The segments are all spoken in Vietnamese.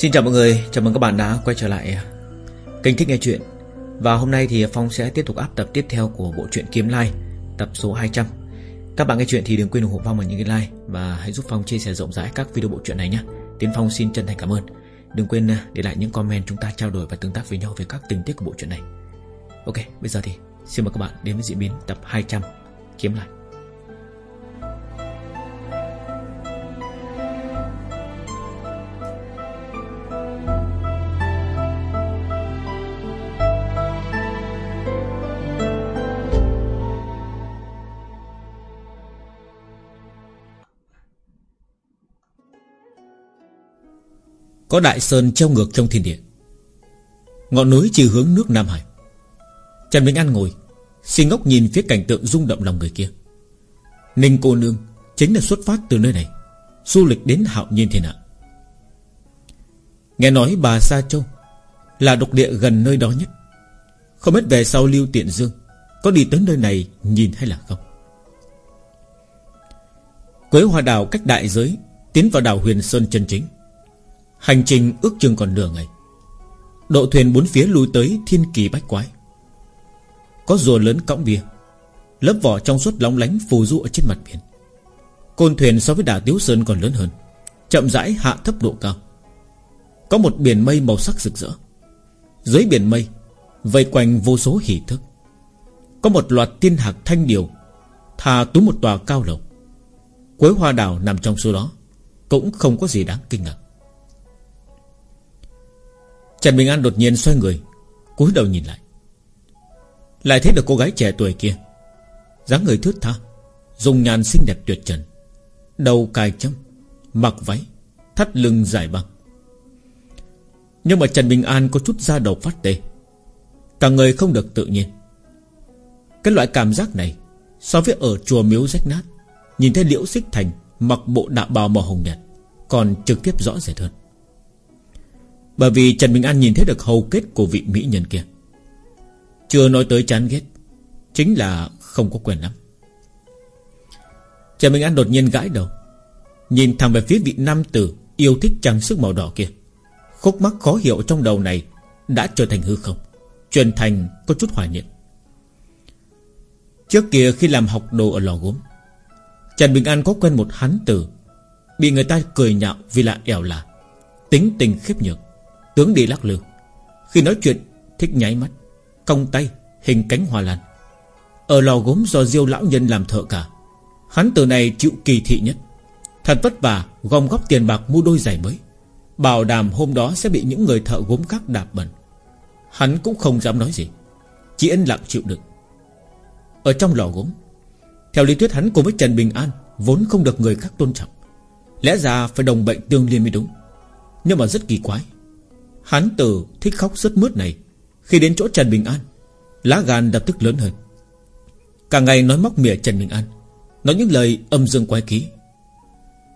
Xin chào mọi người, chào mừng các bạn đã quay trở lại à, kênh Thích Nghe Chuyện. Và hôm nay thì Phong sẽ tiếp tục áp tập tiếp theo của bộ truyện Kiếm Lai Tập số 200 Các bạn nghe chuyện thì đừng quên ủng hộ Phong bằng những cái like Và hãy giúp Phong chia sẻ rộng rãi các video bộ truyện này nhé Tiến Phong xin chân thành cảm ơn. Đừng quên à, để lại những comment chúng ta trao đổi và tương tác với nhau về các tình tiết của bộ truyện này. Ok, bây giờ thì xin mời các bạn đến với diễn biến tập 200 Kiếm Lai. Có đại sơn treo ngược trong thiên địa. Ngọn núi chỉ hướng nước Nam Hải. Trần minh An ngồi Xin ngốc nhìn phía cảnh tượng rung động lòng người kia. Ninh cô nương Chính là xuất phát từ nơi này, Du lịch đến hạo nhiên thiên hạ. Nghe nói bà Sa Châu Là độc địa gần nơi đó nhất. Không biết về sau Lưu Tiện Dương Có đi tới nơi này nhìn hay là không? Quế hoa đào cách đại giới, Tiến vào đảo huyền sơn chân chính. Hành trình ước chừng còn nửa ngày. Độ thuyền bốn phía lui tới thiên kỳ bách quái. Có rùa lớn cõng bia Lớp vỏ trong suốt lóng lánh phù du ở trên mặt biển. Côn thuyền so với đảo Tiếu Sơn còn lớn hơn, Chậm rãi hạ thấp độ cao. Có một biển mây màu sắc rực rỡ. Dưới biển mây, Vây quanh vô số hỷ thức. Có một loạt tiên hạc thanh điều Thà tú một tòa cao lầu. Quế hoa đảo nằm trong số đó, Cũng không có gì đáng kinh ngạc. Trần Bình An đột nhiên xoay người, cúi đầu nhìn lại. Lại thấy được cô gái trẻ tuổi kia, dáng người thướt tha Dùng nhàn xinh đẹp tuyệt trần, Đầu cài châm, Mặc váy, Thắt lưng dài băng. Nhưng mà Trần Bình An có chút da đầu phát tê, Cả người không được tự nhiên. Cái loại cảm giác này, So với ở chùa miếu rách nát, Nhìn thấy liễu xích thành Mặc bộ đạo bào màu hồng nhạt, Còn trực tiếp rõ rệt hơn bởi vì Trần Bình An nhìn thấy được hầu kết của vị mỹ nhân kia. Chưa nói tới chán ghét, Chính là không có quen lắm. Trần Bình An đột nhiên gãi đầu, Nhìn thẳng về phía vị nam tử Yêu thích trang sức màu đỏ kia. Khúc mắc khó hiểu trong đầu này Đã trở thành hư không Truyền thành có chút hoài niệm. Trước kia khi làm học đồ ở lò gốm, Trần Bình An có quen một hắn tử, Bị người ta cười nhạo vì là ẻo là Tính tình khiếp nhược. Tướng đi lắc lư. Khi nói chuyện, thích nháy mắt, Cong tay, hình cánh hoa lan Ở lò gốm do diêu lão nhân làm thợ cả, Hắn từ này chịu kỳ thị nhất. Thật vất vả, gom góp tiền bạc mua đôi giày mới. Bảo đảm hôm đó sẽ bị những người thợ gốm khác đạp bẩn. Hắn cũng không dám nói gì, Chỉ ân lặng chịu đựng. Ở trong lò gốm, Theo lý thuyết hắn cùng với Trần Bình An Vốn không được người khác tôn trọng. Lẽ ra phải đồng bệnh tương liên mới đúng. Nhưng mà rất kỳ quái Hắn tử thích khóc rất mướt này. Khi đến chỗ Trần Bình An, Lá gan đập tức lớn hơn. Cả ngày nói móc mỉa Trần Bình An, Nói những lời âm dương quái ký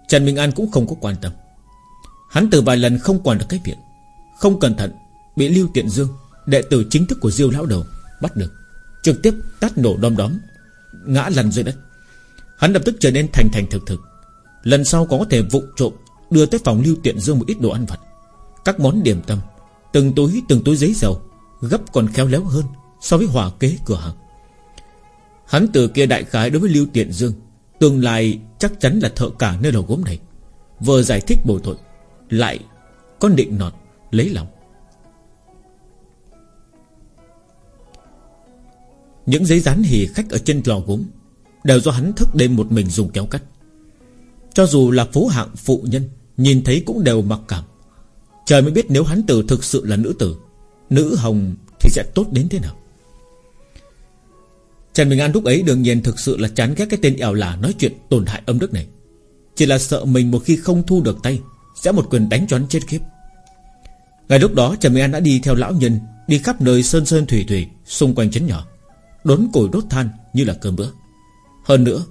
Trần Bình An cũng không có quan tâm. Hắn từ vài lần không quản được cái miệng, Không cẩn thận Bị Lưu Tiện Dương, Đệ tử chính thức của Diêu Lão Đầu, Bắt được. Trực tiếp tát nổ đom đóm, Ngã lăn dưới đất. Hắn lập tức trở nên thành thành thực thực. Lần sau có thể vụng trộm, Đưa tới phòng Lưu Tiện Dương một ít đồ ăn vặt các món điểm tâm, Từng túi từng túi giấy dầu, Gấp còn khéo léo hơn So với hòa kế cửa hàng. Hắn từ kia đại khái đối với Lưu Tiện Dương, Tương lai chắc chắn là thợ cả nơi lò gốm này. Vừa giải thích bồi tội Lại có định nọt, Lấy lòng. Những giấy dán hì khách ở trên lò gốm Đều do hắn thức đêm một mình dùng kéo cắt. Cho dù là phố hạng phụ nhân, Nhìn thấy cũng đều mặc cảm. Trời mới biết nếu hắn tử thực sự là nữ tử, Nữ hồng thì sẽ tốt đến thế nào. Trần Bình An lúc ấy đương nhiên thực sự là chán ghét cái tên ẻo lả nói chuyện tổn hại âm đức này. Chỉ là sợ mình một khi không thu được tay, Sẽ một quyền đánh choán chết khiếp. Ngày lúc đó, Trần Bình An đã đi theo lão nhân, Đi khắp nơi sơn sơn thủy thủy, Xung quanh chấn nhỏ, Đốn củi đốt than như là cơm bữa. Hơn nữa,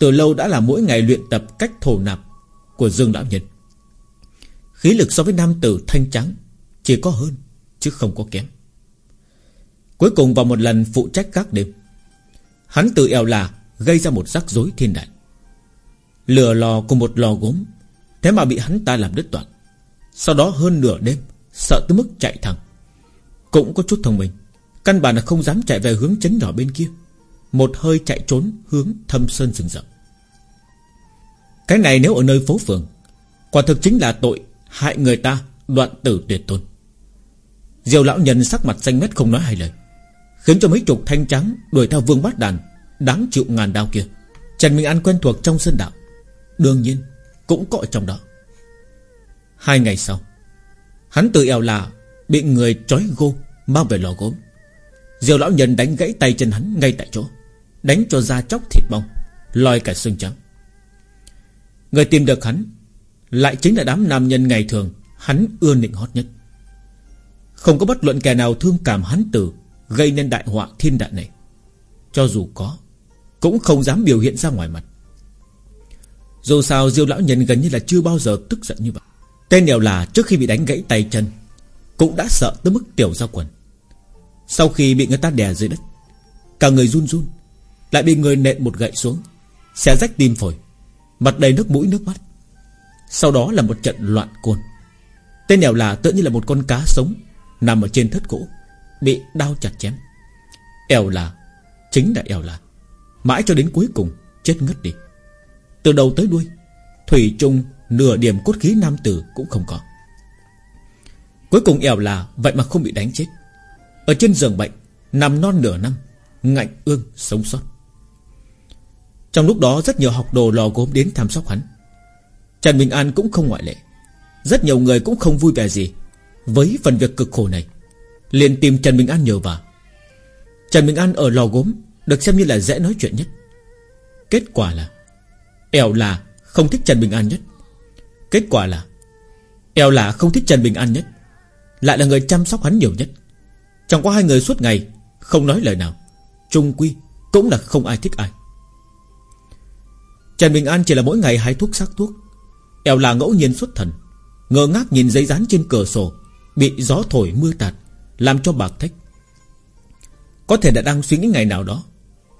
Từ lâu đã là mỗi ngày luyện tập cách thổ nạp Của Dương Lão Nhân. Khí lực so với nam tử thanh trắng Chỉ có hơn, chứ không có kém. Cuối cùng vào một lần phụ trách các đêm, Hắn tự eo là Gây ra một rắc rối thiên đại. Lửa lò cùng một lò gốm, Thế mà bị hắn ta làm đứt đoạn Sau đó hơn nửa đêm, Sợ tới mức chạy thẳng. Cũng có chút thông minh, Căn bản là không dám chạy về hướng chấn nhỏ bên kia. Một hơi chạy trốn hướng thâm sơn rừng rậm. Cái này nếu ở nơi phố phường, Quả thực chính là tội Hại người ta, đoạn tử tuyệt tôn. Diều lão nhân sắc mặt xanh mét không nói hai lời, Khiến cho mấy chục thanh trắng Đuổi theo vương bát đàn, Đáng chịu ngàn đao kia. Trần Minh An quen thuộc trong sân đạo, Đương nhiên cũng có ở trong đó. Hai ngày sau, Hắn tự eo là Bị người trói gô Mang về lò gốm. Diều lão nhân đánh gãy tay chân hắn ngay tại chỗ, Đánh cho da chóc thịt bong, lòi cả xương trắng. Người tìm được hắn lại chính là đám nam nhân ngày thường, Hắn ưa nịnh hót nhất. Không có bất luận kẻ nào thương cảm hắn tử Gây nên đại họa thiên đại này. Cho dù có, Cũng không dám biểu hiện ra ngoài mặt. Dù sao Diêu lão nhân gần như là chưa bao giờ tức giận như vậy. Tên đều là trước khi bị đánh gãy tay chân, Cũng đã sợ tới mức tiểu ra quần. Sau khi bị người ta đè dưới đất, Cả người run run, Lại bị người nện một gậy xuống, Xé rách tim phổi, Mặt đầy nước mũi, nước mắt. Sau đó là một trận loạn côn. Tên nèo là tự như là một con cá sống, Nằm ở trên thất gỗ, Bị đau chặt chém. Eo là, Chính là eo là. Mãi cho đến cuối cùng, chết ngất đi. Từ đầu tới đuôi, Thủy chung nửa điểm cốt khí nam tử cũng không có Cuối cùng eo là Vậy mà không bị đánh chết. Ở trên giường bệnh, Nằm non nửa năm, Ngạnh ương sống sót. Trong lúc đó rất nhiều học đồ lò gốm đến thăm sóc hắn. Trần Bình An cũng không ngoại lệ. Rất nhiều người cũng không vui vẻ gì Với phần việc cực khổ này. Liền tìm Trần Bình An nhờ vào Trần Bình An ở lò gốm Được xem như là dễ nói chuyện nhất. Kết quả là Eo là không thích Trần Bình An nhất. Kết quả là Eo là không thích Trần Bình An nhất. Lại là người chăm sóc hắn nhiều nhất. Chẳng có hai người suốt ngày Không nói lời nào. Trung quy cũng là không ai thích ai. Trần Bình An chỉ là mỗi ngày hái thuốc sắc thuốc Eo là ngẫu nhiên xuất thần, Ngơ ngác nhìn giấy dán trên cửa sổ, Bị gió thổi mưa tạt, Làm cho bạc thách Có thể đã đang suy nghĩ ngày nào đó,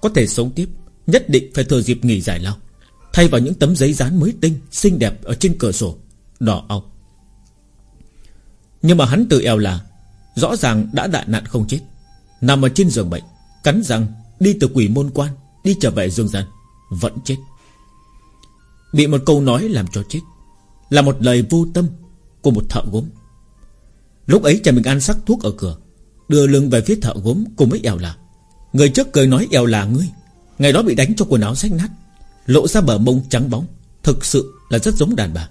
Có thể sống tiếp, Nhất định phải thừa dịp nghỉ giải lao, Thay vào những tấm giấy dán mới tinh, Xinh đẹp ở trên cửa sổ, Đỏ ong. Nhưng mà hắn tự eo là, Rõ ràng đã đại nạn không chết, Nằm ở trên giường bệnh, Cắn răng, đi từ quỷ môn quan, Đi trở về dương gian, Vẫn chết. Bị một câu nói làm cho chết. Là một lời vô tâm Của một thợ gốm. Lúc ấy Trần Bình An sắc thuốc ở cửa, Đưa lưng về phía thợ gốm cùng với eo là. Người trước cười nói eo là ngươi, Ngày đó bị đánh cho quần áo rách nát, Lộ ra bờ mông trắng bóng, Thực sự là rất giống đàn bà.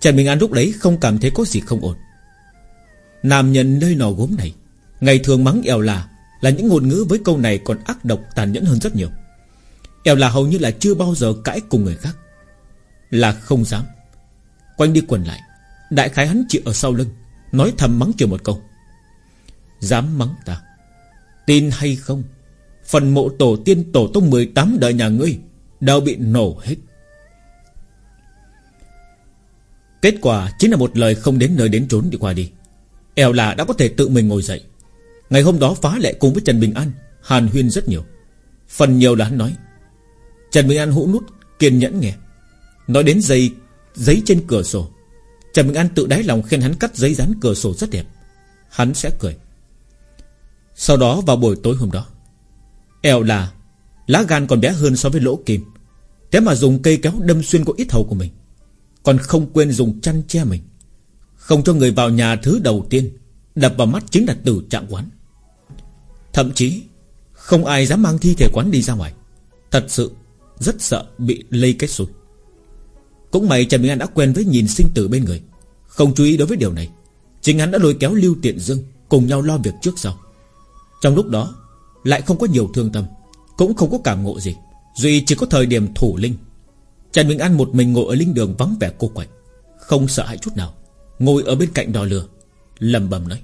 Trần Bình An lúc đấy không cảm thấy có gì không ổn. Nam nhân nơi nò gốm này, Ngày thường mắng eo là Là những ngôn ngữ với câu này còn ác độc tàn nhẫn hơn rất nhiều. Eo là hầu như là chưa bao giờ cãi cùng người khác. Là không dám. Quanh đi quần lại, Đại khái hắn chịu ở sau lưng, Nói thầm mắng chửi một câu. Dám mắng ta? Tin hay không? Phần mộ tổ tiên tổ tông 18 đời nhà ngươi Đều bị nổ hết. Kết quả chính là một lời không đến nơi đến trốn đi qua đi. Eo là đã có thể tự mình ngồi dậy. Ngày hôm đó phá lệ cùng với Trần Bình An, Hàn huyên rất nhiều. Phần nhiều là hắn nói, Trần Bình An hũ nút, kiên nhẫn nghe. Nói đến giấy giấy trên cửa sổ. Trần Bình An tự đáy lòng khen hắn cắt giấy dán cửa sổ rất đẹp. Hắn sẽ cười. Sau đó vào buổi tối hôm đó Eo là Lá gan còn bé hơn so với lỗ kim. Thế mà dùng cây kéo đâm xuyên qua ít hầu của mình. Còn không quên dùng chăn che mình. Không cho người vào nhà thứ đầu tiên, Đập vào mắt chính là tử trạng quán Thậm chí, Không ai dám mang thi thể quán đi ra ngoài. Thật sự rất sợ bị lây kết xui cũng may Trần Bình An đã quen với nhìn sinh tử bên người. Không chú ý đối với điều này, Chính hắn đã lôi kéo Lưu Tiện Dương Cùng nhau lo việc trước sau. Trong lúc đó, lại không có nhiều thương tâm, Cũng không có cảm ngộ gì, Duy chỉ có thời điểm thủ linh. Trần Bình An một mình ngồi ở linh đường vắng vẻ cô quạnh, Không sợ hãi chút nào, Ngồi ở bên cạnh đò lừa lầm bầm nói.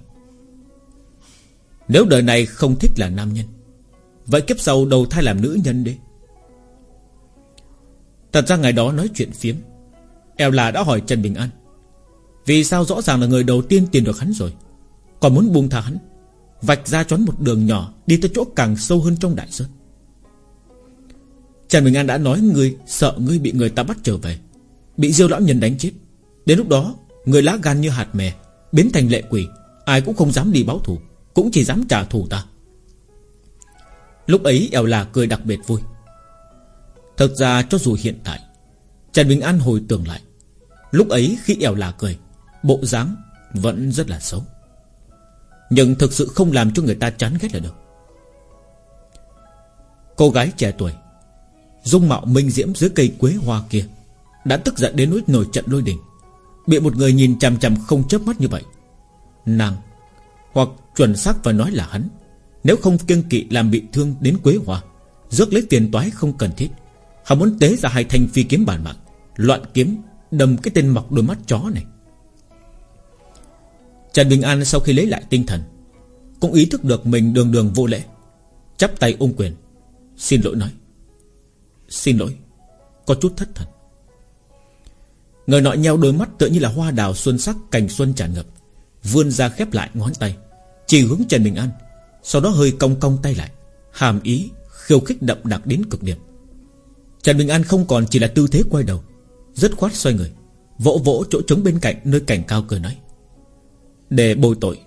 Nếu đời này không thích là nam nhân, Vậy kiếp sau đầu thai làm nữ nhân đi. Thật ra ngày đó nói chuyện phiếm Eo là đã hỏi Trần Bình An. Vì sao rõ ràng là người đầu tiên tìm được hắn rồi? Còn muốn buông tha hắn, Vạch ra choán một đường nhỏ Đi tới chỗ càng sâu hơn trong đại sơn. Trần Bình An đã nói ngươi Sợ ngươi bị người ta bắt trở về, Bị diêu lão nhân đánh chết. Đến lúc đó, Người lá gan như hạt mè, Biến thành lệ quỷ, Ai cũng không dám đi báo thù, Cũng chỉ dám trả thù ta. Lúc ấy, eo là cười đặc biệt vui. Thật ra cho dù hiện tại, Trần Bình An hồi tưởng lại Lúc ấy khi eo là cười, Bộ dáng vẫn rất là xấu. Nhưng thực sự không làm cho người ta chán ghét là được. Cô gái trẻ tuổi, Dung mạo minh diễm dưới cây quế hoa kia, Đã tức giận đến nỗi nổi trận lôi đình. Bị một người nhìn chằm chằm không chớp mắt như vậy, Nàng Hoặc chuẩn xác và nói là hắn, Nếu không kiêng kỵ làm bị thương đến quế hoa, Rước lấy tiền toái không cần thiết. Hắn muốn tế ra hai thanh phi kiếm bản mạng, Loạn kiếm Đâm cái tên mọc đôi mắt chó này. Trần Bình An sau khi lấy lại tinh thần, Cũng ý thức được mình đường đường vô lễ, Chắp tay ôm quyền, Xin lỗi nói, Xin lỗi, Có chút thất thần. Người nọ nheo đôi mắt tựa như là hoa đào xuân sắc Cành xuân tràn ngập, Vươn ra khép lại ngón tay, Chỉ hướng Trần Bình An, Sau đó hơi cong cong tay lại, Hàm ý khiêu khích đậm đặc đến cực điểm. Trần Bình An không còn chỉ là tư thế quay đầu rất khoát xoay người, Vỗ vỗ chỗ trống bên cạnh nơi cảnh cao cười nói. Để bồi tội,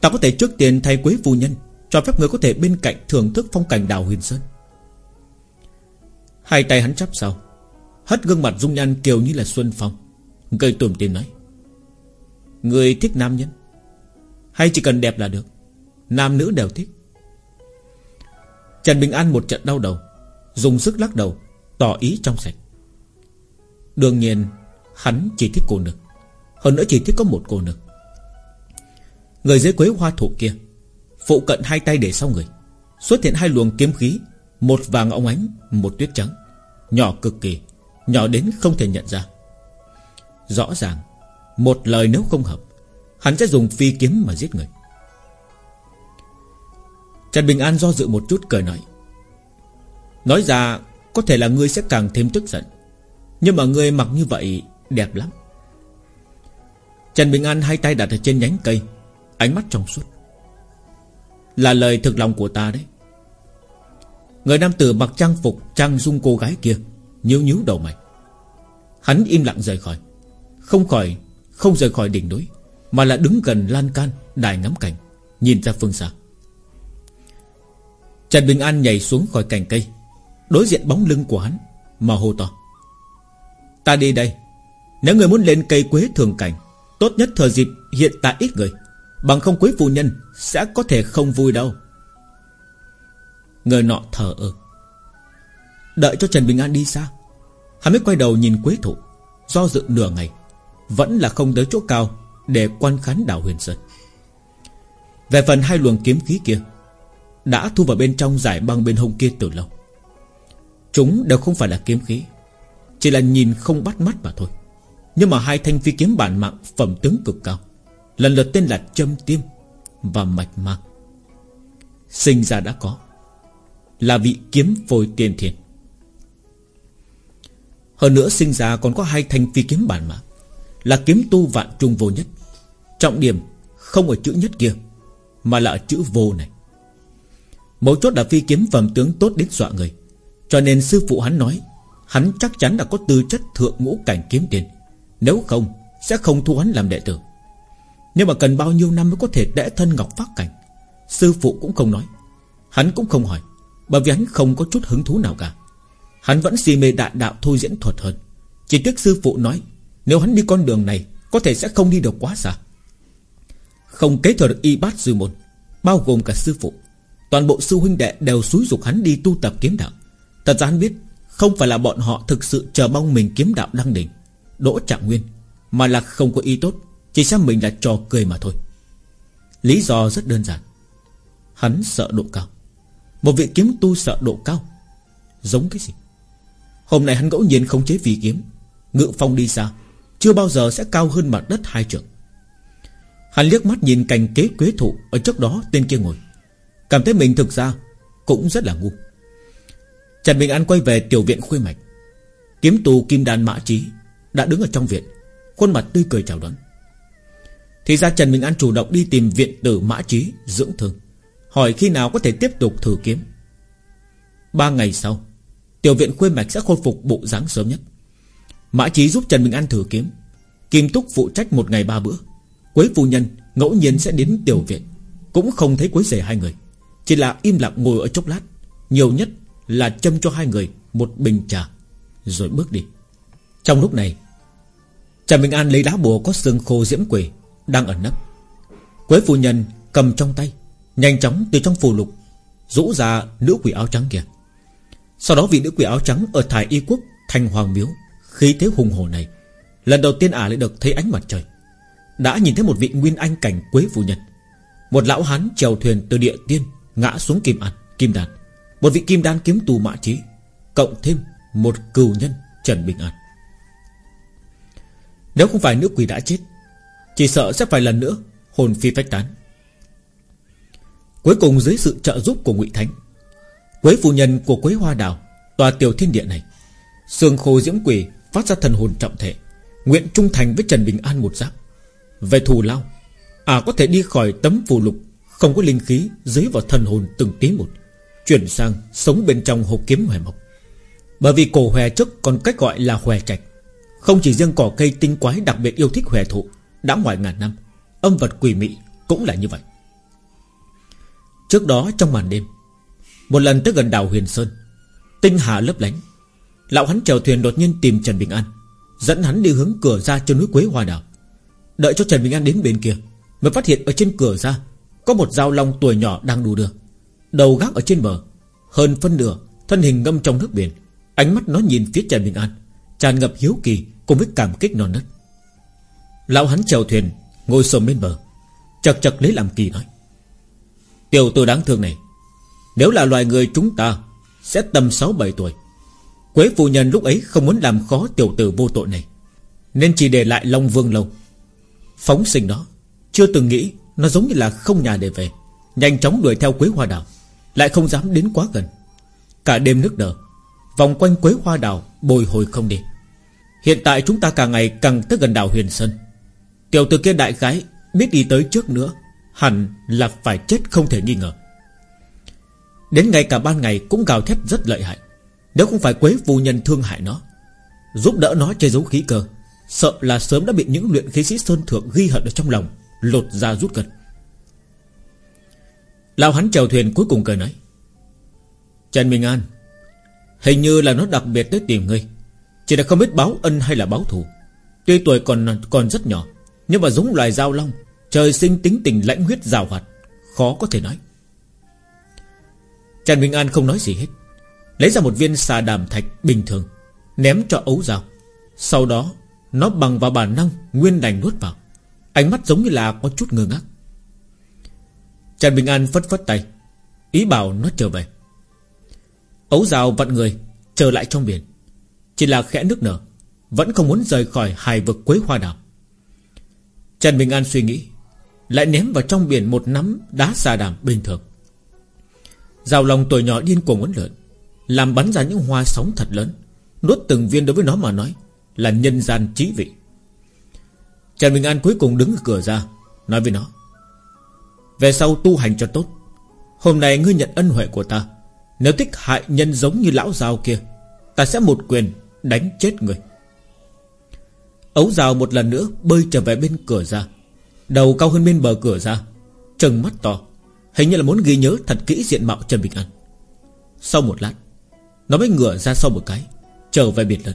Ta có thể trước tiền thay quế phu nhân, Cho phép người có thể bên cạnh thưởng thức phong cảnh đào huyền sơn. Hai tay hắn chắp sau, Hất gương mặt dung nhan kiều như là xuân phong Gây tủm tìm nói. Người thích nam nhân, Hay chỉ cần đẹp là được, Nam nữ đều thích. Trần Bình An một trận đau đầu, Dùng sức lắc đầu, Tỏ ý trong sạch. Đương nhiên, Hắn chỉ thích cô nực. Hơn nữa chỉ thích có một cô nực. Người dưới quế hoa thụ kia, Phụ cận hai tay để sau người, Xuất hiện hai luồng kiếm khí, Một vàng óng ánh, Một tuyết trắng, Nhỏ cực kỳ, Nhỏ đến không thể nhận ra. Rõ ràng, Một lời nếu không hợp, Hắn sẽ dùng phi kiếm mà giết người. Trần Bình An do dự một chút cười nói Nói ra Có thể là ngươi sẽ càng thêm tức giận nhưng mà người mặc như vậy Đẹp lắm. Trần Bình An hai tay đặt ở trên nhánh cây, Ánh mắt trong suốt. Là lời thực lòng của ta đấy. Người nam tử mặc trang phục Trang dung cô gái kia, nhíu nhíu đầu mày. Hắn im lặng rời khỏi. Không khỏi, Không rời khỏi đỉnh núi, Mà là đứng gần lan can, Đài ngắm cảnh, Nhìn ra phương xa. Trần Bình An nhảy xuống khỏi cành cây, Đối diện bóng lưng của hắn Mà hô to. Ta đi đây. Nếu người muốn lên cây quế thường cảnh, Tốt nhất thời dịp hiện tại ít người. Bằng không quý phụ nhân Sẽ có thể không vui đâu. Người nọ thở ơ. Đợi cho Trần Bình An đi xa, Hắn mới quay đầu nhìn quế thụ. Do dự nửa ngày, Vẫn là không tới chỗ cao Để quan khán đảo huyền sơn. Về phần hai luồng kiếm khí kia, Đã thu vào bên trong giải băng bên hông kia từ lâu. Chúng đều không phải là kiếm khí chỉ là nhìn không bắt mắt mà thôi. Nhưng mà hai thanh phi kiếm bản mạng Phẩm tướng cực cao. Lần lượt tên là châm tiêm Và mạch mang. Sinh ra đã có. Là vị kiếm phôi tiên thiên. Hơn nữa sinh ra còn có hai thanh phi kiếm bản mạng. Là kiếm tu vạn trung vô nhất. Trọng điểm không ở chữ nhất kia, Mà là ở chữ vô này. Mấu chốt là phi kiếm phẩm tướng tốt đến dọa người. Cho nên sư phụ hắn nói Hắn chắc chắn là có tư chất thượng ngũ cảnh kiếm tiền. Nếu không, Sẽ không thu hắn làm đệ tử. Nhưng mà cần bao nhiêu năm mới có thể đẽ thân ngọc phát cảnh? Sư phụ cũng không nói. Hắn cũng không hỏi, Bởi vì hắn không có chút hứng thú nào cả. Hắn vẫn si mê đại đạo thôi diễn thuật hơn. Chỉ tiếc sư phụ nói, Nếu hắn đi con đường này, Có thể sẽ không đi được quá xa. Không kế thừa được y bát sư môn, Bao gồm cả sư phụ, Toàn bộ sư huynh đệ đều xúi dục hắn đi tu tập kiếm đạo. Thật ra hắn biết không phải là bọn họ thực sự chờ mong mình kiếm đạo đăng đỉnh, Đỗ trạng nguyên, Mà là không có ý tốt, Chỉ xem mình là trò cười mà thôi. Lý do rất đơn giản. Hắn sợ độ cao. Một vị kiếm tu sợ độ cao. Giống cái gì? Hôm nay hắn ngẫu nhiên không chế vì kiếm, Ngự phong đi xa, Chưa bao giờ sẽ cao hơn mặt đất hai trượng. Hắn liếc mắt nhìn cành kế quế thụ Ở trước đó tên kia ngồi. Cảm thấy mình thực ra Cũng rất là ngu. Trần Bình An quay về tiểu viện khuê mạch. Kiếm tù kim đàn mã trí Đã đứng ở trong viện, Khuôn mặt tươi cười chào đón. Thì ra Trần Bình An chủ động đi tìm viện tử mã trí Dưỡng thương, Hỏi khi nào có thể tiếp tục thử kiếm. Ba ngày sau, Tiểu viện khuê mạch sẽ khôi phục bộ dáng sớm nhất. Mã trí giúp Trần Bình An thử kiếm. Kim Túc phụ trách một ngày ba bữa. Quế phu nhân ngẫu nhiên sẽ đến tiểu viện, Cũng không thấy quấy rầy hai người, Chỉ là im lặng ngồi ở chốc lát, Nhiều nhất là châm cho hai người Một bình trà Rồi bước đi. Trong lúc này Trần Minh An lấy lá bùa có xương khô diễm quỷ Đang ẩn nấp. Quế phu nhân cầm trong tay Nhanh chóng từ trong phù lục Rũ ra nữ quỷ áo trắng kia. Sau đó vị nữ quỷ áo trắng Ở thải y quốc thành hoàng miếu Khí thế hùng hồ này Lần đầu tiên ả lại được thấy ánh mặt trời. Đã nhìn thấy một vị nguyên anh cảnh quế phu nhân Một lão hán chèo thuyền từ địa tiên Ngã xuống kim ăn, kim đàn. Một vị kim đan kiếm tù mã trí, Cộng thêm một cừu nhân Trần Bình An. Nếu không phải nữ quỷ đã chết, Chỉ sợ sẽ phải lần nữa Hồn phi phách tán. Cuối cùng dưới sự trợ giúp của ngụy Thánh, Quế phụ nhân của Quế Hoa Đào, Tòa tiểu thiên địa này Sương khô diễm quỷ phát ra thần hồn trọng thể, Nguyện trung thành với Trần Bình An một giáp. Về thù lao À có thể đi khỏi tấm phù lục, Không có linh khí dưới vào thần hồn từng tí một. Chuyển sang sống bên trong hộp kiếm hòe mộc. Bởi vì cổ hòe trước còn cách gọi là hòe trạch. Không chỉ riêng cỏ cây tinh quái đặc biệt yêu thích hòe thụ, Đã ngoài ngàn năm, Âm vật quỷ mị cũng là như vậy. Trước đó trong màn đêm, Một lần tới gần đảo Huyền Sơn, Tinh hà lấp lánh, Lão hắn chèo thuyền đột nhiên tìm Trần Bình An, Dẫn hắn đi hướng cửa ra cho núi Quế Hoa Đảo. Đợi cho Trần Bình An đến bên kia, Mới phát hiện ở trên cửa ra Có một dao long tuổi nhỏ đang đu đưa. Đầu gác ở trên bờ. Hơn phân nửa, Thân hình ngâm trong nước biển. Ánh mắt nó nhìn phía Trần Bình An, Tràn ngập hiếu kỳ cùng với cảm kích non nớt. Lão hắn chèo thuyền, Ngồi xổm bên bờ, Chật chật lấy làm kỳ nói. Tiểu tử đáng thương này, Nếu là loài người chúng ta, Sẽ tầm 6-7 tuổi. Quế phu nhân lúc ấy không muốn làm khó tiểu tử vô tội này, Nên chỉ để lại Long Vương lâu. Phóng sinh đó, Chưa từng nghĩ Nó giống như là không nhà để về, Nhanh chóng đuổi theo Quế Hoa Đào. Lại không dám đến quá gần. Cả đêm nước nở, Vòng quanh Quế Hoa Đào bồi hồi không đi. Hiện tại chúng ta càng ngày càng tới gần đảo Huyền Sơn. Tiểu tử kia đại gái Biết đi tới trước nữa, Hẳn là phải chết không thể nghi ngờ. Đến ngày cả ban ngày cũng gào thét rất lợi hại. Nếu không phải quế phu nhân thương hại nó, Giúp đỡ nó che giấu khí cơ, Sợ là sớm đã bị những luyện khí sĩ Sơn Thượng ghi hận ở trong lòng, Lột ra rút gần Lão hắn chèo thuyền cuối cùng cười nói. Trần Minh An, Hình như là nó đặc biệt tới tìm ngươi. Chỉ là không biết báo ân hay là báo thù. Tuy tuổi còn còn rất nhỏ, Nhưng mà giống loài dao long, Trời sinh tính tình lãnh huyết rào hoạt, Khó có thể nói. Trần Minh An không nói gì hết, Lấy ra một viên xà đàm thạch bình thường, Ném cho ấu dao. Sau đó, Nó bằng vào bản năng Nguyên đành nuốt vào. Ánh mắt giống như là có chút ngơ ngác. Trần Bình An phất phất tay. Ý bảo nó trở về. Ấu rào vặn người, Trở lại trong biển. Chỉ là khẽ nước nở, Vẫn không muốn rời khỏi hài vực quế hoa đảo Trần Bình An suy nghĩ, lại ném vào trong biển một nắm đá xà đàm bình thường. Rào lòng tuổi nhỏ điên cuồng uốn lượn, Làm bắn ra những hoa sóng thật lớn, Nuốt từng viên đối với nó mà nói Là nhân gian trí vị. Trần Bình An cuối cùng đứng ở cửa ra, Nói với nó về sau tu hành cho tốt. Hôm nay ngươi nhận ân huệ của ta. Nếu thích hại nhân giống như lão giàu kia, Ta sẽ một quyền đánh chết người. Ấu rào một lần nữa bơi trở về bên cửa ra. Đầu cao hơn bên bờ cửa ra, Trừng mắt to. Hình như là muốn ghi nhớ thật kỹ diện mạo Trần Bình An. Sau một lát, Nó mới ngửa ra sau một cái, Trở về biệt lần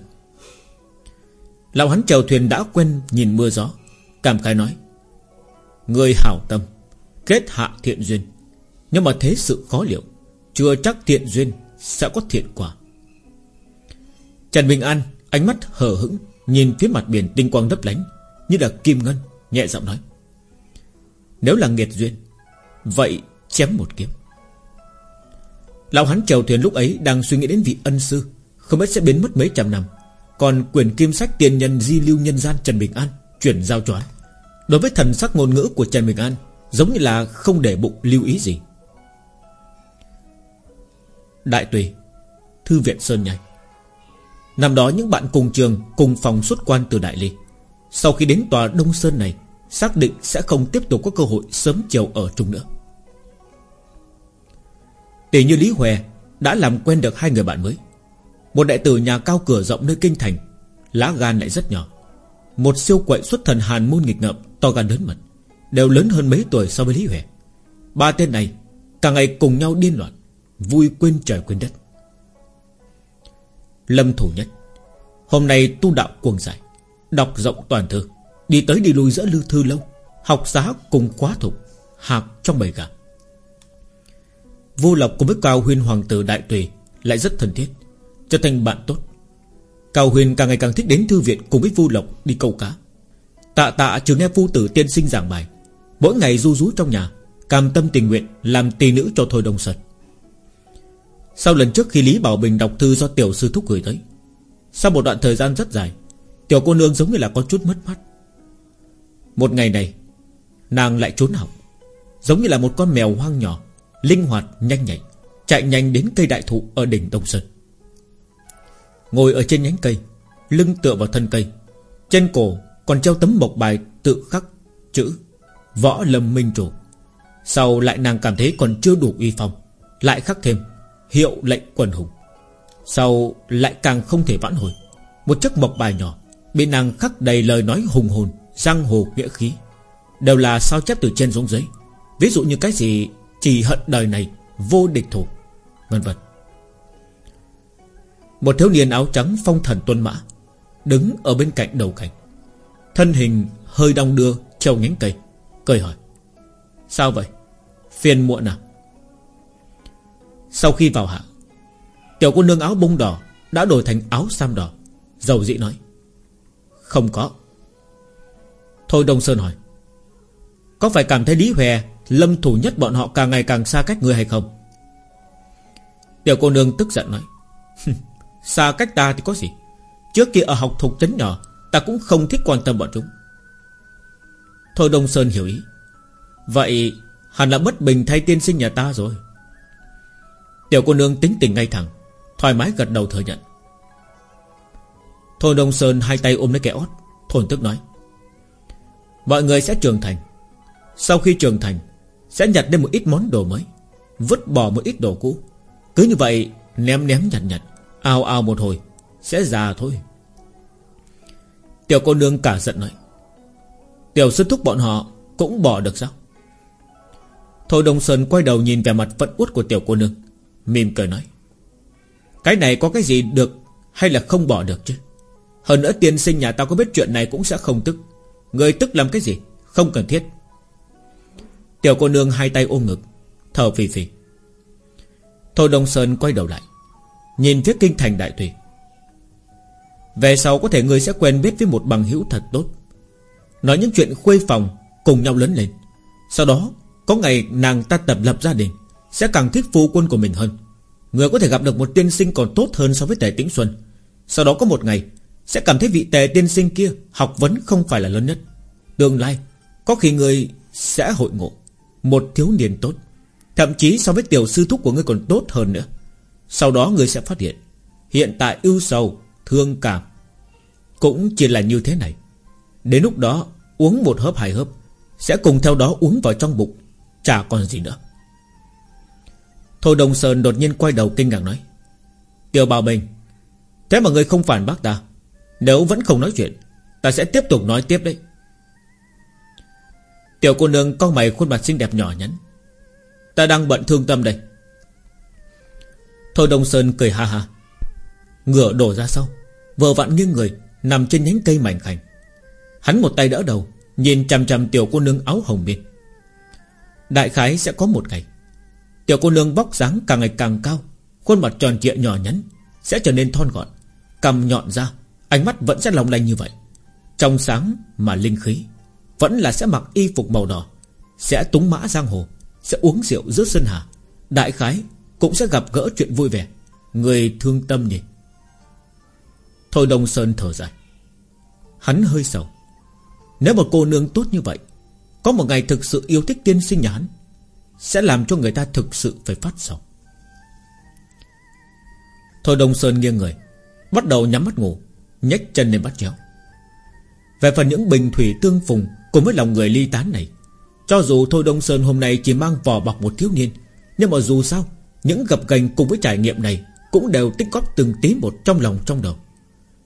Lão hắn chèo thuyền đã quen nhìn mưa gió, Cảm khai nói Người hảo tâm. Kết hạ thiện duyên. Nhưng mà thế sự khó liệu, Chưa chắc thiện duyên sẽ có thiện quả. Trần Bình An Ánh mắt hờ hững Nhìn phía mặt biển tinh quang lấp lánh, Như là kim ngân, Nhẹ giọng nói. Nếu là nghiệt duyên, Vậy chém một kiếm. Lão hắn chèo thuyền lúc ấy Đang suy nghĩ đến vị ân sư, Không biết sẽ biến mất mấy trăm năm. Còn quyền kim sách tiền nhân di lưu nhân gian Trần Bình An Chuyển giao cho Đối với thần sắc ngôn ngữ của Trần Bình An Giống như là không để bụng lưu ý gì. Đại tùy Thư viện Sơn Nhai. Năm đó những bạn cùng trường, Cùng phòng xuất quan từ Đại Ly. Sau khi đến tòa Đông Sơn này, Xác định sẽ không tiếp tục có cơ hội Sớm chiều ở chung nữa. Tỷ như Lý Hòe Đã làm quen được hai người bạn mới. Một đại tử nhà cao cửa rộng nơi kinh thành, Lá gan lại rất nhỏ. Một siêu quậy xuất thần hàn môn nghịch ngợm, To gan lớn mật. Đều lớn hơn mấy tuổi so với Lý Huệ. Ba tên này Cả ngày cùng nhau điên loạn, Vui quên trời quên đất. Lâm thủ nhất, Hôm nay tu đạo cuồng giải Đọc rộng toàn thư, Đi tới đi lui giữa lưu thư lâu, Học giá cùng quá thục Hạc trong bầy gà. Vô Lộc cùng với Cao Huyên Hoàng tử Đại Tùy Lại rất thân thiết, Trở thành bạn tốt. Cao Huyền càng ngày càng thích đến thư viện cùng với Vu Lộc đi câu cá. Tạ tạ chưa nghe phu tử tiên sinh giảng bài Mỗi ngày du rú trong nhà, Cam tâm tình nguyện làm tỳ nữ cho Thôi Đông Sơn. Sau lần trước khi Lý Bảo Bình đọc thư do tiểu sư thúc gửi tới, Sau một đoạn thời gian rất dài, Tiểu cô nương giống như là có chút mất mắt Một ngày này, Nàng lại trốn học, Giống như là một con mèo hoang nhỏ, Linh hoạt, nhanh nhạy, Chạy nhanh đến cây đại thụ ở đỉnh Đông Sơn. Ngồi ở trên nhánh cây, Lưng tựa vào thân cây, Trên cổ còn treo tấm mộc bài tự khắc chữ Võ Lâm Minh Chủ. Sau lại nàng cảm thấy còn chưa đủ uy phong, Lại khắc thêm Hiệu lệnh quần hùng. Sau lại càng không thể vãn hồi, Một chiếc mộc bài nhỏ Bị nàng khắc đầy lời nói hùng hồn, Giang hồ nghĩa khí, Đều là sao chép từ trên xuống dưới. Ví dụ như cái gì, Chỉ hận đời này, Vô địch thủ, Vân vân. Một thiếu niên áo trắng phong thần tuân mã Đứng ở bên cạnh đầu cảnh Thân hình hơi đong đưa, Treo nhánh cây. Cười hỏi, Sao vậy? Phiền muộn à? Sau khi vào hạ, Tiểu cô nương áo bông đỏ Đã đổi thành áo sam đỏ, Dầu dị nói, Không có. Thôi Đông Sơn hỏi, Có phải cảm thấy Lý Hòe Lâm thủ nhất bọn họ càng ngày càng xa cách người hay không? Tiểu cô nương tức giận nói Xa cách ta thì có gì? Trước kia ở học thục chấn nhỏ, Ta cũng không thích quan tâm bọn chúng. Thôi Đông Sơn hiểu ý. Vậy hẳn là bất bình thay tiên sinh nhà ta rồi. Tiểu cô nương tính tình ngay thẳng, Thoải mái gật đầu thừa nhận. Thôi Đông Sơn hai tay ôm lấy kẻ ót Thôn tức nói. Mọi người sẽ trưởng thành. Sau khi trưởng thành, Sẽ nhặt lên một ít món đồ mới, Vứt bỏ một ít đồ cũ. Cứ như vậy, ném ném nhặt nhặt, Ao ao một hồi, Sẽ già thôi. Tiểu cô nương cả giận nói. Tiểu sư thúc bọn họ Cũng bỏ được sao? Thôi Đông Sơn quay đầu nhìn về mặt phẫn uất của tiểu cô nương, Mỉm cười nói, Cái này có cái gì được Hay là không bỏ được chứ? Hơn nữa tiên sinh nhà tao có biết chuyện này cũng sẽ không tức. Người tức làm cái gì? Không cần thiết. Tiểu cô nương hai tay ôm ngực, Thở phì phì. Thôi Đông Sơn quay đầu lại, Nhìn phía kinh thành đại tùy Về sau có thể người sẽ quen biết với một bằng hữu thật tốt. Nói những chuyện khuê phòng Cùng nhau lớn lên. Sau đó, có ngày nàng ta tập lập gia đình, Sẽ càng thích phu quân của mình hơn. Người có thể gặp được một tiên sinh còn tốt hơn so với tề tĩnh xuân. Sau đó có một ngày, Sẽ cảm thấy vị tề tiên sinh kia Học vấn không phải là lớn nhất. Tương lai, Có khi người sẽ hội ngộ, Một thiếu niên tốt, Thậm chí so với tiểu sư thúc của ngươi còn tốt hơn nữa. Sau đó người sẽ phát hiện Hiện tại ưu sầu, Thương cảm, Cũng chỉ là như thế này. Đến lúc đó, uống một hớp hai hớp, Sẽ cùng theo đó uống vào trong bụng, Chả còn gì nữa. Thôi Đông Sơn đột nhiên quay đầu kinh ngạc nói, Tiểu Bảo Bình, Thế mà người không phản bác ta, Nếu vẫn không nói chuyện, Ta sẽ tiếp tục nói tiếp đấy. Tiểu cô nương con mày khuôn mặt xinh đẹp nhỏ nhắn, Ta đang bận thương tâm đây. Thôi Đông Sơn cười ha ha ngựa đổ ra sau Vợ vặn nghiêng người, Nằm trên nhánh cây mảnh khảnh. Hắn một tay đỡ đầu, Nhìn chằm chằm tiểu cô nương áo hồng miên Đại khái sẽ có một ngày, Tiểu cô nương bóc dáng càng ngày càng cao, Khuôn mặt tròn trịa nhỏ nhắn, Sẽ trở nên thon gọn Cầm nhọn ra, Ánh mắt vẫn sẽ long lanh như vậy. Trong sáng mà linh khí Vẫn là sẽ mặc y phục màu đỏ, Sẽ túng mã giang hồ, Sẽ uống rượu giữa sân hà. Đại khái cũng sẽ gặp gỡ chuyện vui vẻ, Người thương tâm nhỉ. Thôi Đông Sơn thở dài. Hắn hơi sầu. Nếu mà cô nương tốt như vậy, Có một ngày thực sự yêu thích tiên sinh nhà hắn, Sẽ làm cho người ta thực sự phải phát sầu. Thôi Đông Sơn nghiêng người, Bắt đầu nhắm mắt ngủ, nhếch chân lên bắt chéo. Về phần những bình thủy tương phùng Cùng với lòng người ly tán này, Cho dù Thôi Đông Sơn hôm nay chỉ mang vỏ bọc một thiếu niên, Nhưng mà dù sao, Những gặp gành cùng với trải nghiệm này Cũng đều tích góp từng tí một trong lòng trong đầu.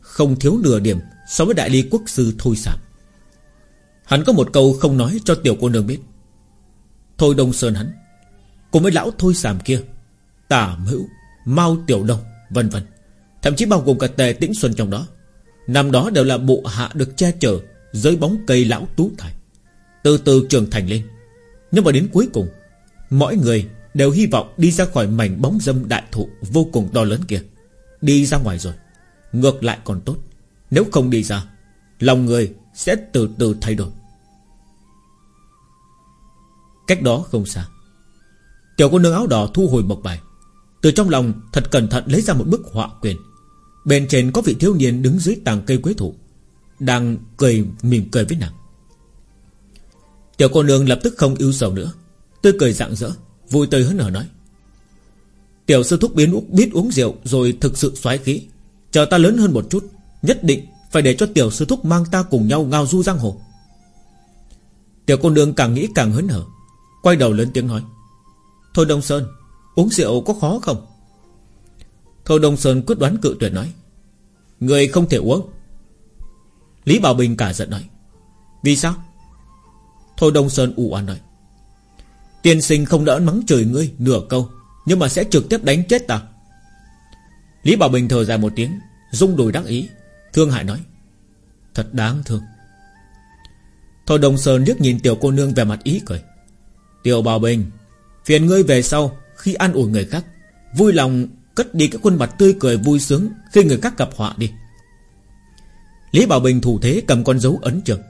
Không thiếu nửa điểm So với đại ly quốc sư Thôi Sảm Hắn có một câu không nói cho tiểu cô nương biết. Thôi Đông Sơn hắn, Cùng với lão Thôi sàm kia, Tả Hữu, Mao Tiểu Đông, Vân vân. Thậm chí bao gồm cả Tề Tĩnh Xuân trong đó. Năm đó đều là bộ hạ được che chở Dưới bóng cây lão tú thải Từ từ trưởng thành lên. Nhưng mà đến cuối cùng, Mỗi người đều hy vọng đi ra khỏi mảnh bóng dâm đại thụ Vô cùng to lớn kia. Đi ra ngoài rồi, Ngược lại còn tốt. Nếu không đi ra, Lòng người sẽ từ từ thay đổi. Cách đó không xa Tiểu cô nương áo đỏ thu hồi mộc bài. Từ trong lòng thật cẩn thận lấy ra một bức họa quyền Bên trên có vị thiếu niên đứng dưới tàng cây quế thụ, Đang cười mỉm cười với nàng. Tiểu cô nương lập tức không yêu sầu nữa Tươi cười rạng rỡ Vui tươi hớn hở nói. Tiểu sư thúc biến biết uống rượu Rồi thực sự xoáy khí Chờ ta lớn hơn một chút Nhất định phải để cho tiểu sư thúc mang ta cùng nhau ngao du giang hồ. Tiểu cô nương càng nghĩ càng hớn hở, Quay đầu lớn tiếng nói, Thôi Đông Sơn, Uống rượu có khó không? Thôi Đông Sơn quyết đoán cự tuyệt nói, Người không thể uống. Lý Bảo Bình cả giận nói, Vì sao? Thôi Đông Sơn ủ oán nói, Tiên sinh không đỡ mắng trời ngươi nửa câu, Nhưng mà sẽ trực tiếp đánh chết ta. Lý Bảo Bình thở dài một tiếng, Rung đùi đắc ý. Thương hại nói, Thật đáng thương. Thôi Đông Sơn liếc nhìn tiểu cô nương về mặt ý cười. Tiểu Bảo Bình, Phiền ngươi về sau Khi ăn ủi người khác. Vui lòng cất đi cái khuôn mặt tươi cười vui sướng Khi người khác gặp họa đi. Lý Bảo Bình thủ thế cầm con dấu ấn trường.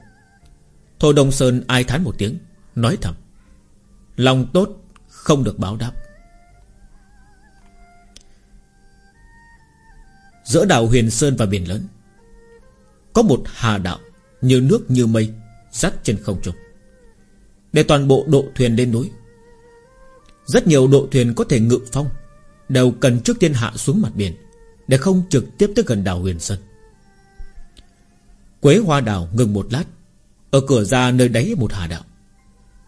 Thôi Đông Sơn ai thán một tiếng, Nói thầm, Lòng tốt không được báo đáp. Giữa đảo Huyền Sơn và biển lớn có một hà đạo Như nước như mây Dắt trên không trung. Để toàn bộ độ thuyền lên núi, Rất nhiều độ thuyền có thể ngự phong, Đều cần trước tiên hạ xuống mặt biển Để không trực tiếp tới gần đảo Huyền Sơn. Quế hoa đảo ngừng một lát, Ở cửa ra nơi đáy một hà đạo.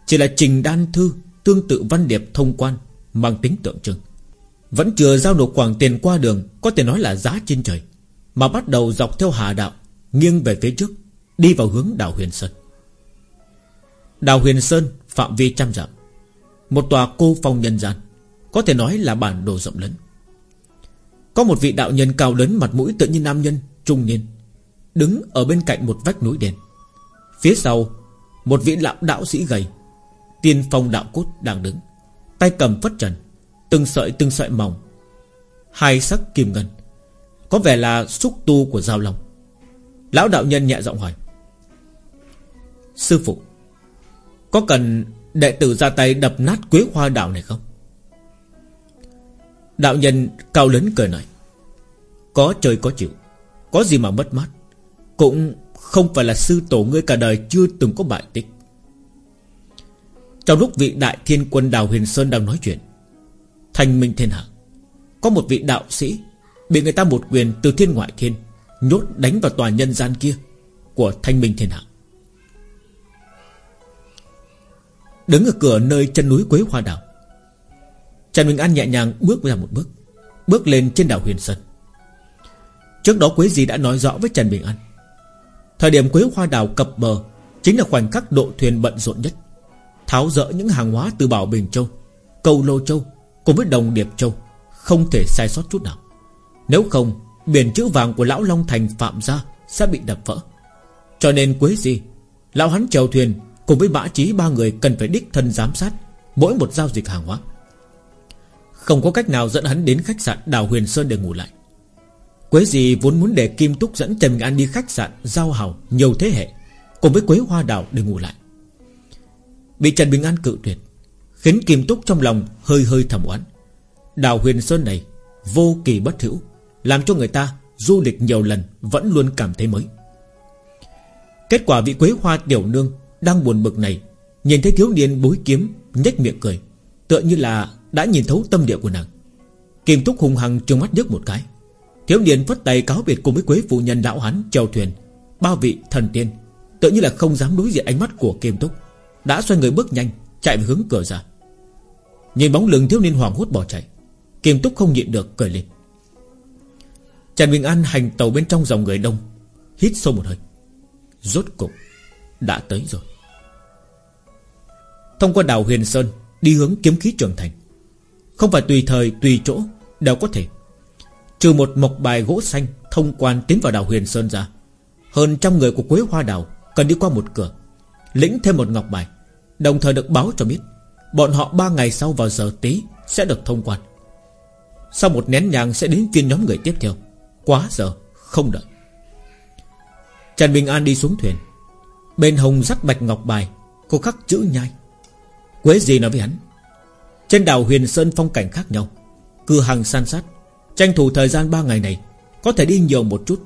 Chỉ là trình đan thư Tương tự văn điệp thông quan, Mang tính tượng trưng. Vẫn chưa giao nộp khoản tiền qua đường, Có thể nói là giá trên trời, Mà bắt đầu dọc theo hà đạo Nghiêng về phía trước, Đi vào hướng đảo Huyền Sơn. Đảo Huyền Sơn, phạm vi trăm dặm, Một tòa cô phong nhân gian, Có thể nói là bản đồ rộng lớn. Có một vị đạo nhân cao lớn Mặt mũi tự như nam nhân, trung niên, Đứng ở bên cạnh một vách núi đen. Phía sau, Một vị lão đạo sĩ gầy, Tiên phong đạo cốt đang đứng, Tay cầm phất trần, Từng sợi từng sợi mỏng, Hai sắc kim ngân, Có vẻ là xúc tu của Giao Long. Lão đạo nhân nhẹ giọng hỏi. Sư phụ, Có cần đệ tử ra tay đập nát quế hoa đạo này không? Đạo nhân cao lớn cười nói. Có trời có chịu, Có gì mà mất mát. Cũng không phải là sư tổ ngươi cả đời Chưa từng có bại tích. Trong lúc vị đại thiên quân Đào Huyền Sơn đang nói chuyện Thành minh thiên hạ, Có một vị đạo sĩ Bị người ta một quyền từ thiên ngoại thiên Nhốt đánh vào tòa nhân gian kia Của thanh minh thiên hạ. Đứng ở cửa nơi chân núi Quế Hoa Đảo, Trần Bình An nhẹ nhàng bước ra một bước Bước lên trên đảo Huyền Sơn. Trước đó Quế Di đã nói rõ với Trần Bình An, Thời điểm Quế Hoa Đảo cập bờ Chính là khoảnh khắc độ thuyền bận rộn nhất, Tháo rỡ những hàng hóa từ Bảo Bình Châu Cầu Lô Châu Cùng với Đồng Điệp Châu Không thể sai sót chút nào. Nếu không Biển chữ vàng của Lão Long Thành phạm ra Sẽ bị đập vỡ. Cho nên Quế gì? Lão hắn chèo thuyền Cùng với bã trí ba người cần phải đích thân giám sát Mỗi một giao dịch hàng hóa. Không có cách nào dẫn hắn đến khách sạn Đào Huyền Sơn để ngủ lại. Quế gì vốn muốn để Kim Túc dẫn Trần Bình An đi khách sạn Giao Hào nhiều thế hệ Cùng với Quế Hoa Đào để ngủ lại. Bị Trần Bình An cự tuyệt, Khiến Kim Túc trong lòng hơi hơi thầm oán. Đào Huyền Sơn này Vô kỳ bất hữu. Làm cho người ta du lịch nhiều lần Vẫn luôn cảm thấy mới. Kết quả vị Quế Hoa Tiểu Nương Đang buồn bực này, Nhìn thấy thiếu niên bối kiếm, nhếch miệng cười, Tựa như là đã nhìn thấu tâm địa của nàng. Kim Túc hùng hăng trừng mắt nhức một cái. Thiếu niên phất tay cáo biệt cùng với Quế phụ nhân lão hắn chèo thuyền, bao vị thần tiên, Tựa như là không dám đối diện ánh mắt của Kim Túc Đã xoay người bước nhanh, Chạy về hướng cửa ra. Nhìn bóng lưng thiếu niên hoàng hốt bỏ chạy, Kim Túc không nhịn được cười lên. Trần Bình An hành tàu bên trong dòng người đông, Hít sâu một hơi. Rốt cục Đã tới rồi. Thông qua đảo Huyền Sơn, Đi hướng kiếm khí trường thành. Không phải tùy thời, tùy chỗ Đều có thể. Trừ một mộc bài gỗ xanh Thông quan tiến vào đảo Huyền Sơn ra, Hơn trăm người của Quế Hoa Đảo Cần đi qua một cửa, Lĩnh thêm một ngọc bài, Đồng thời được báo cho biết Bọn họ ba ngày sau vào giờ tí Sẽ được thông quan. Sau một nén nhang sẽ đến phiên nhóm người tiếp theo. Quá giờ, không đợi. Trần Bình An đi xuống thuyền. Bên hồng dắt bạch ngọc bài, Cô khắc chữ nhai. Quế gì nói với hắn? Trên đảo Huyền Sơn phong cảnh khác nhau. Cửa hàng san sát. Tranh thủ thời gian 3 ngày này, Có thể đi nhiều một chút.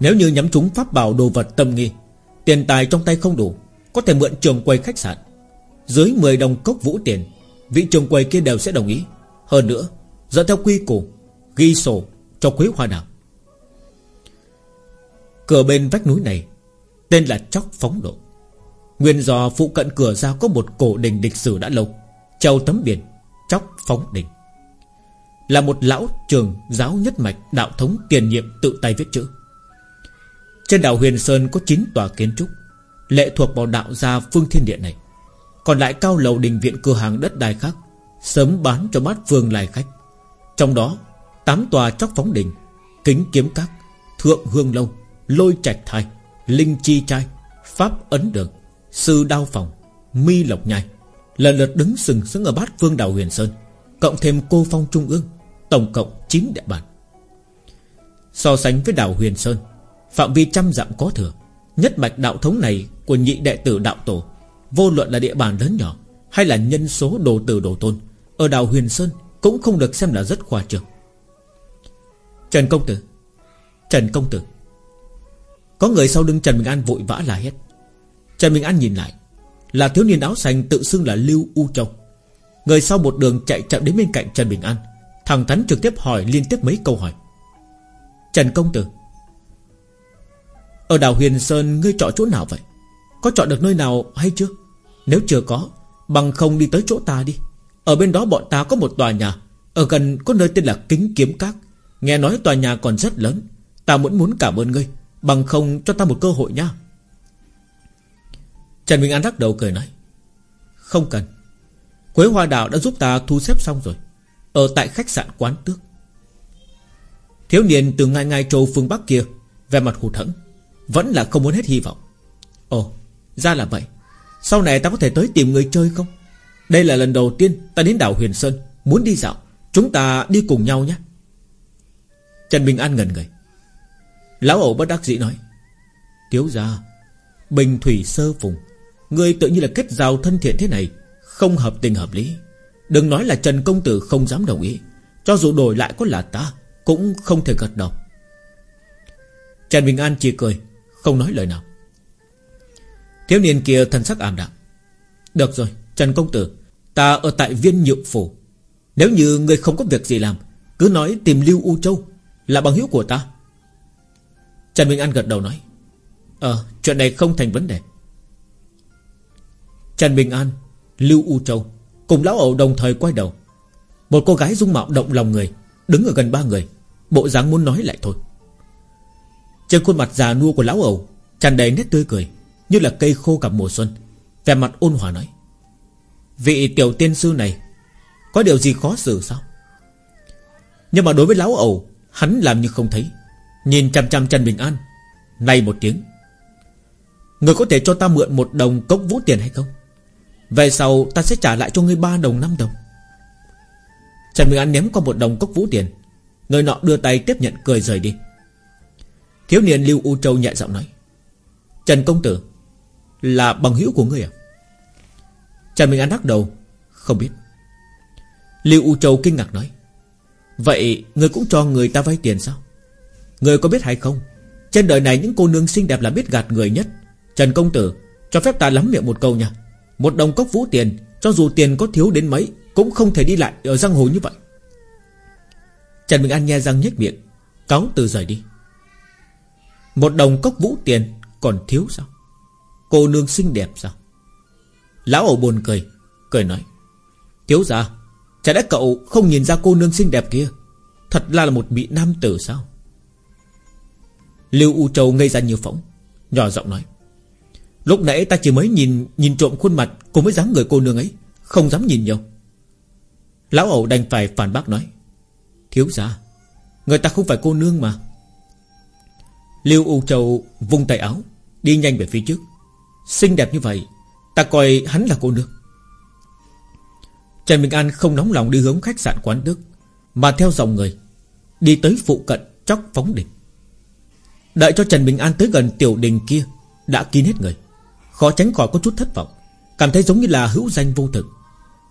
Nếu như nhắm trúng pháp bảo đồ vật tâm nghi, Tiền tài trong tay không đủ, Có thể mượn trường quầy khách sạn. Dưới 10 đồng cốc vũ tiền, Vị trường quầy kia đều sẽ đồng ý. Hơn nữa, Dựa theo quy củ, Ghi sổ cho Quế Hoa Đảo. Cửa bên vách núi này. Tên là Chóc Phóng Độ. Nguyên do phụ cận cửa ra có một cổ đình lịch sử đã lâu, Châu tấm biển, Chóc Phóng Đình. Là một lão trường giáo nhất mạch Đạo thống tiền nhiệm tự tay viết chữ. Trên đảo Huyền Sơn có 9 tòa kiến trúc, Lệ thuộc vào đạo gia phương thiên địa này. Còn lại cao lầu đình viện cửa hàng đất đai khác, Sớm bán cho bát phương lai khách. Trong đó 8 tòa chóc phóng đình, Kính kiếm các, Thượng hương lâu. Lôi trạch thai, Linh chi trai, Pháp ấn đường, Sư đao phòng, Mi lộc nhai. Lần lượt đứng sừng sững ở bát vương đảo huyền sơn, Cộng thêm cô phong trung ương, Tổng cộng 9 địa bàn. So sánh với đảo huyền sơn, Phạm vi trăm dặm có thừa, Nhất mạch đạo thống này của nhị đệ tử đạo tổ, Vô luận là địa bàn lớn nhỏ Hay là nhân số đồ tử đồ tôn, Ở đảo huyền sơn Cũng không được xem là rất khoa trương. Trần công tử, Trần công tử có người sau lưng Trần Bình An vội vã la hét. Trần Bình An nhìn lại, Là thiếu niên áo xanh tự xưng là Lưu U Châu. Người sau một đường chạy chậm đến bên cạnh Trần Bình An Thằng Thắn trực tiếp hỏi liên tiếp mấy câu hỏi. Trần Công Tử, Ở đảo Huyền Sơn ngươi chọn chỗ nào vậy? Có chọn được nơi nào hay chưa? Nếu chưa có, Bằng không đi tới chỗ ta đi. Ở bên đó bọn ta có một tòa nhà, Ở gần có nơi tên là Kính Kiếm Các. Nghe nói tòa nhà còn rất lớn, Ta muốn muốn cảm ơn ngươi. Bằng không cho ta một cơ hội nha Trần Bình An lắc đầu cười nói, Không cần. Quế Hoa Đào đã giúp ta thu xếp xong rồi. Ở tại khách sạn quán tước. Thiếu niên từ ngay ngay châu phương Bắc kia Về mặt hụt hẫng, Vẫn là không muốn hết hy vọng. Ồ, ra là vậy. Sau này ta có thể tới tìm người chơi không? Đây là lần đầu tiên ta đến đảo Huyền Sơn, Muốn đi dạo. Chúng ta đi cùng nhau nhé. Trần Bình An ngần người. Lão ẩu bất đắc dĩ nói Tiếu ra Bình thủy sơ phùng người tự như là kết giao thân thiện thế này, Không hợp tình hợp lý. Đừng nói là Trần Công Tử không dám đồng ý, Cho dù đổi lại có là ta, Cũng không thể gật đầu. Trần Bình An chỉ cười, Không nói lời nào. Thiếu niên kia thân sắc ảm đạm. Được rồi, Trần Công Tử, Ta ở tại viên nhượng phủ. Nếu như người không có việc gì làm, Cứ nói tìm Lưu U Châu Là bằng hữu của ta. Trần Bình An gật đầu nói Ờ chuyện này không thành vấn đề. Trần Bình An, Lưu U Châu Cùng lão ẩu đồng thời quay đầu. Một cô gái dung mạo động lòng người, Đứng ở gần ba người, Bộ dáng muốn nói lại thôi. Trên khuôn mặt già nua của lão ẩu tràn đầy nét tươi cười, Như là cây khô cả mùa xuân, Vẻ mặt ôn hòa nói, Vị tiểu tiên sư này, Có điều gì khó xử sao? Nhưng mà đối với lão ẩu, Hắn làm như không thấy. Nhìn chăm chăm Trần Bình An Này một tiếng. Người có thể cho ta mượn một đồng cốc vũ tiền hay không? Về sau ta sẽ trả lại cho ngươi ba đồng năm đồng. Trần Bình An ném qua một đồng cốc vũ tiền. Người nọ đưa tay tiếp nhận cười rời đi. Thiếu niên Lưu U Châu nhẹ giọng nói. Trần Công Tử, Là bằng hữu của ngươi à? Trần Bình An đắc đầu. Không biết. Lưu U Châu kinh ngạc nói. Vậy ngươi cũng cho người ta vay tiền sao? Người có biết hay không? Trên đời này những cô nương xinh đẹp là biết gạt người nhất. Trần Công Tử, Cho phép ta lắm miệng một câu nha. Một đồng cốc vũ tiền, Cho dù tiền có thiếu đến mấy, Cũng không thể đi lại ở giang hồ như vậy. Trần Bình An nghe răng nhếch miệng, Cáo từ rời đi. Một đồng cốc vũ tiền Còn thiếu sao? Cô nương xinh đẹp sao? Lão ổ buồn cười Cười nói, Thiếu ra Chả lẽ cậu không nhìn ra cô nương xinh đẹp kia? Thật là một bị nam tử sao? Lưu U Châu ngây ra như phỏng Nhỏ giọng nói. Lúc nãy ta chỉ mới nhìn nhìn trộm khuôn mặt Cùng với dáng người cô nương ấy Không dám nhìn nhiều. Lão ẩu đành phải phản bác nói. Thiếu gia Người ta không phải cô nương mà. Lưu U Châu vung tay áo Đi nhanh về phía trước. Xinh đẹp như vậy Ta coi hắn là cô nương. Trần Bình An không nóng lòng đi hướng khách sạn quán đức, Mà theo dòng người Đi tới phụ cận chóc phóng địch Đợi cho Trần Bình An tới gần tiểu đình kia, Đã kín hết người. Khó tránh khỏi có chút thất vọng, Cảm thấy giống như là hữu danh vô thực.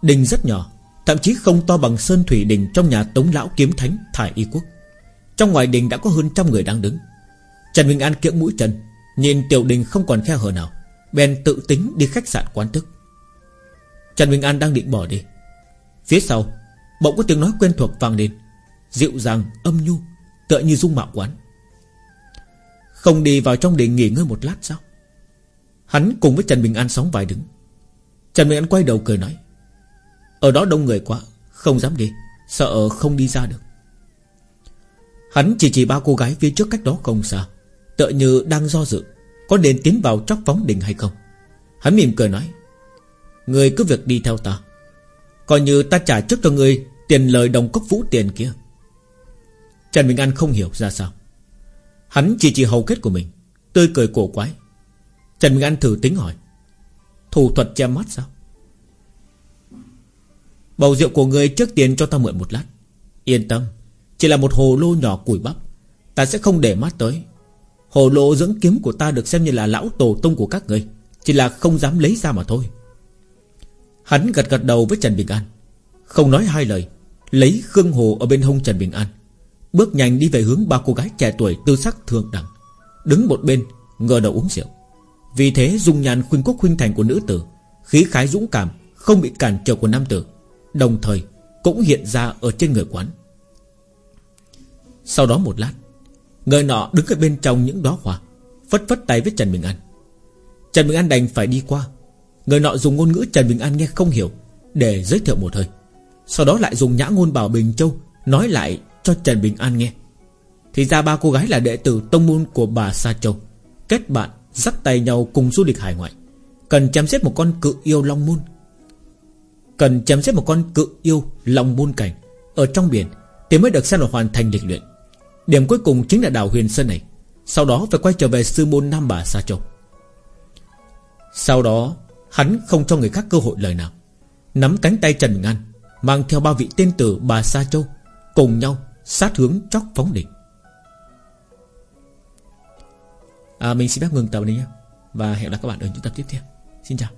Đình rất nhỏ, Thậm chí không to bằng sơn thủy đình Trong nhà tống lão kiếm thánh, thải y quốc. Trong ngoài đình đã có hơn trăm người đang đứng. Trần Bình An kiễng mũi chân, Nhìn tiểu đình không còn khe hở nào, Bèn tự tính đi khách sạn quán thức. Trần Bình An đang định bỏ đi. Phía sau, Bỗng có tiếng nói quen thuộc vang lên, Dịu dàng, âm nhu, Tựa như dung mạo quán. Không đi vào trong để nghỉ ngơi một lát sao? Hắn cùng với Trần Bình An sóng vài đứng. Trần Bình An quay đầu cười nói, Ở đó đông người quá, Không dám đi, Sợ không đi ra được. Hắn chỉ chỉ ba cô gái phía trước cách đó không xa, Tựa như đang do dự, Có nên tiến vào chóc phóng đình hay không. Hắn mỉm cười nói Người cứ việc đi theo ta. Coi như ta trả trước cho người Tiền lời đồng cốc vũ tiền kia. Trần Bình An không hiểu ra sao. Hắn chỉ chỉ hầu kết của mình, Tươi cười cổ quái. Trần Bình An thử tính hỏi, Thủ thuật che mắt sao? Bầu rượu của người trước tiền cho ta mượn một lát. Yên tâm, Chỉ là một hồ lô nhỏ củi bắp, Ta sẽ không để mắt tới. Hồ lô dưỡng kiếm của ta được xem như là lão tổ tông của các người Chỉ là không dám lấy ra mà thôi. Hắn gật gật đầu với Trần Bình An, Không nói hai lời, Lấy Khương Hồ ở bên hông Trần Bình An. Bước nhanh đi về hướng ba cô gái trẻ tuổi tư sắc thường đẳng. Đứng một bên, Ngờ đầu uống rượu. Vì thế dung nhàn khuynh quốc khuynh thành của nữ tử, Khí khái dũng cảm, Không bị cản trở của nam tử, Đồng thời cũng hiện ra ở trên người quán. Sau đó một lát, Người nọ đứng ở bên trong những đóa hoa, Phất phất tay với Trần Bình An. Trần Bình An đành phải đi qua. Người nọ dùng ngôn ngữ Trần Bình An nghe không hiểu, Để giới thiệu một hơi. Sau đó lại dùng nhã ngôn bảo Bình Châu Nói lại cho Trần Bình An nghe. Thì ra ba cô gái là đệ tử tông môn của bà Sa Châu, Kết bạn, Dắt tay nhau cùng du lịch hải ngoại. Cần chém giết một con cự yêu long môn. Cần chém giết một con cự yêu long môn cảnh. Ở trong biển, Thì mới được xem là hoàn thành lịch luyện. Điểm cuối cùng chính là đảo huyền sơn này. Sau đó phải quay trở về sư môn Nam Bà Sa Châu. Sau đó, Hắn không cho người khác cơ hội lời nào. Nắm cánh tay Trần Bình An Mang theo ba vị tên tử bà Sa Châu Cùng nhau sát hướng chóc phóng địch. À, Mình xin phép ngừng tập này nhé. Và hẹn gặp các bạn ở những tập tiếp theo. Xin chào.